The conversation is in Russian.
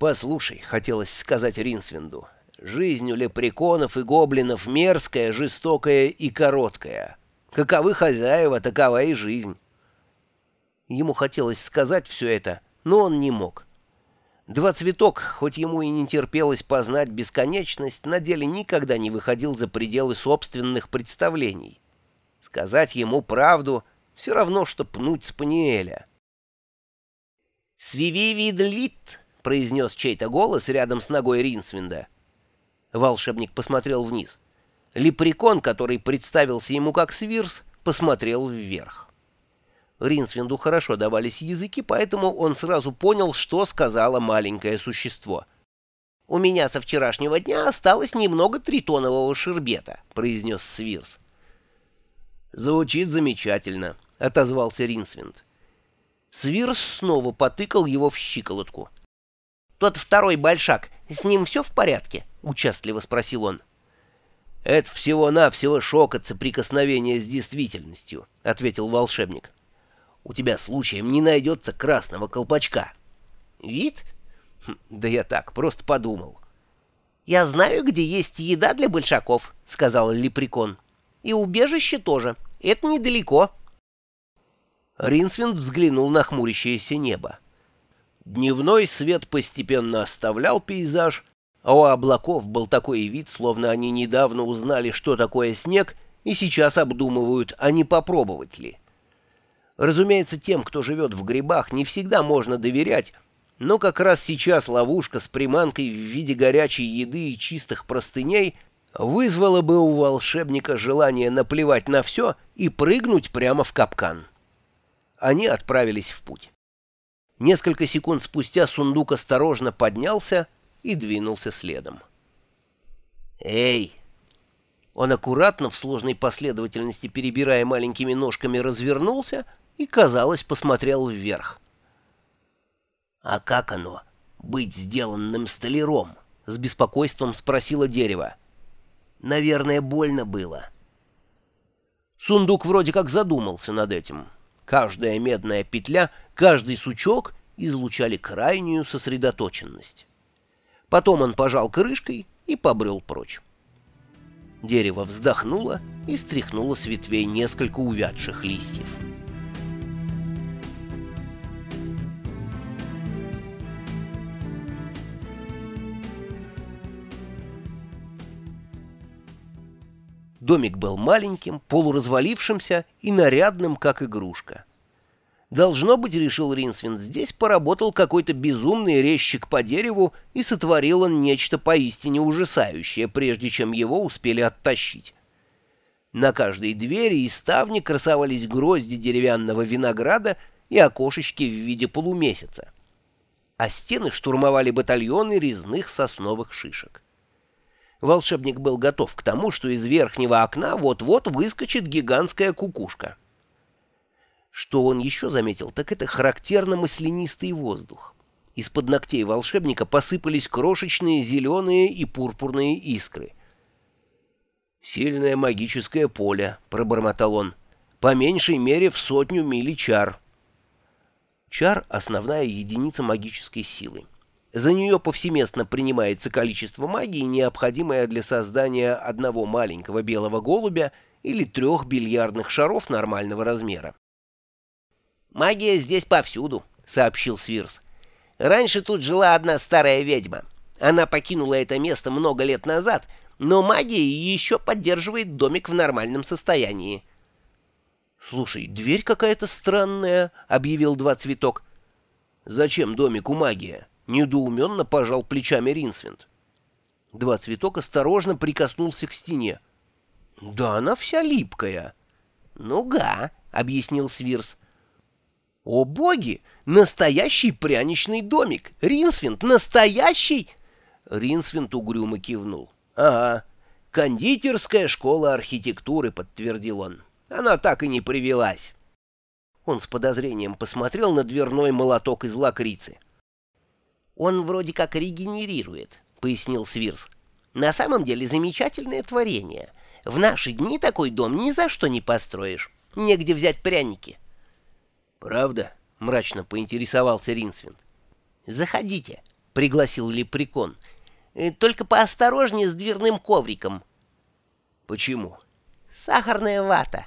«Послушай», — хотелось сказать Ринсвинду, — «жизнь у лепреконов и гоблинов мерзкая, жестокая и короткая. Каковы хозяева, такова и жизнь». Ему хотелось сказать все это, но он не мог. Два цветок, хоть ему и не терпелось познать бесконечность, на деле никогда не выходил за пределы собственных представлений. Сказать ему правду — все равно, что пнуть Спаниеля. «Свиви видльвит!» — произнес чей-то голос рядом с ногой Ринсвинда. Волшебник посмотрел вниз. Лепрекон, который представился ему как свирс, посмотрел вверх. Ринсвинду хорошо давались языки, поэтому он сразу понял, что сказала маленькое существо. «У меня со вчерашнего дня осталось немного тритонового шербета», — произнес Свирс. «Звучит замечательно», — отозвался Ринсвинд. Свирс снова потыкал его в щиколотку. «Тот второй большак, с ним все в порядке?» — участливо спросил он. «Это всего-навсего шок от соприкосновения с действительностью», — ответил волшебник. «У тебя случаем не найдется красного колпачка». «Вид?» хм, «Да я так, просто подумал». «Я знаю, где есть еда для большаков», — сказал Лепрекон. «И убежище тоже. Это недалеко». Ринсвинд взглянул на хмурящееся небо. Дневной свет постепенно оставлял пейзаж, а у облаков был такой вид, словно они недавно узнали, что такое снег, и сейчас обдумывают, а не попробовать ли. Разумеется, тем, кто живет в грибах, не всегда можно доверять, но как раз сейчас ловушка с приманкой в виде горячей еды и чистых простыней вызвала бы у волшебника желание наплевать на все и прыгнуть прямо в капкан. Они отправились в путь. Несколько секунд спустя сундук осторожно поднялся и двинулся следом. «Эй!» Он аккуратно, в сложной последовательности перебирая маленькими ножками, развернулся и, казалось, посмотрел вверх. «А как оно, быть сделанным столяром?» — с беспокойством спросило дерево. «Наверное, больно было». Сундук вроде как задумался над этим. Каждая медная петля, каждый сучок излучали крайнюю сосредоточенность. Потом он пожал крышкой и побрел прочь. Дерево вздохнуло и стряхнуло с ветвей несколько увядших листьев. Домик был маленьким, полуразвалившимся и нарядным, как игрушка. Должно быть, решил Ринсвин, здесь поработал какой-то безумный резчик по дереву и сотворил он нечто поистине ужасающее, прежде чем его успели оттащить. На каждой двери и ставне красовались грозди деревянного винограда и окошечки в виде полумесяца. А стены штурмовали батальоны резных сосновых шишек. Волшебник был готов к тому, что из верхнего окна вот-вот выскочит гигантская кукушка. Что он еще заметил, так это характерно маслянистый воздух. Из-под ногтей волшебника посыпались крошечные зеленые и пурпурные искры. «Сильное магическое поле», — пробормотал он, — «по меньшей мере в сотню мили чар». Чар — основная единица магической силы. За нее повсеместно принимается количество магии, необходимое для создания одного маленького белого голубя или трех бильярдных шаров нормального размера. «Магия здесь повсюду», — сообщил Свирс. «Раньше тут жила одна старая ведьма. Она покинула это место много лет назад, но магия еще поддерживает домик в нормальном состоянии». «Слушай, дверь какая-то странная», — объявил Два Цветок. «Зачем домику магия?» — недоуменно пожал плечами Ринсвинд. Два Цветок осторожно прикоснулся к стене. «Да она вся липкая». «Ну-га», — объяснил Свирс. «О боги! Настоящий пряничный домик! Ринсвинд, настоящий!» Ринсвинд угрюмо кивнул. «Ага, кондитерская школа архитектуры», — подтвердил он. «Она так и не привелась». Он с подозрением посмотрел на дверной молоток из лакрицы. «Он вроде как регенерирует», — пояснил Свирс. «На самом деле замечательное творение. В наши дни такой дом ни за что не построишь. Негде взять пряники». «Правда?» — мрачно поинтересовался Ринсвин. «Заходите», — пригласил лепрекон. «Э, «Только поосторожнее с дверным ковриком». «Почему?» «Сахарная вата.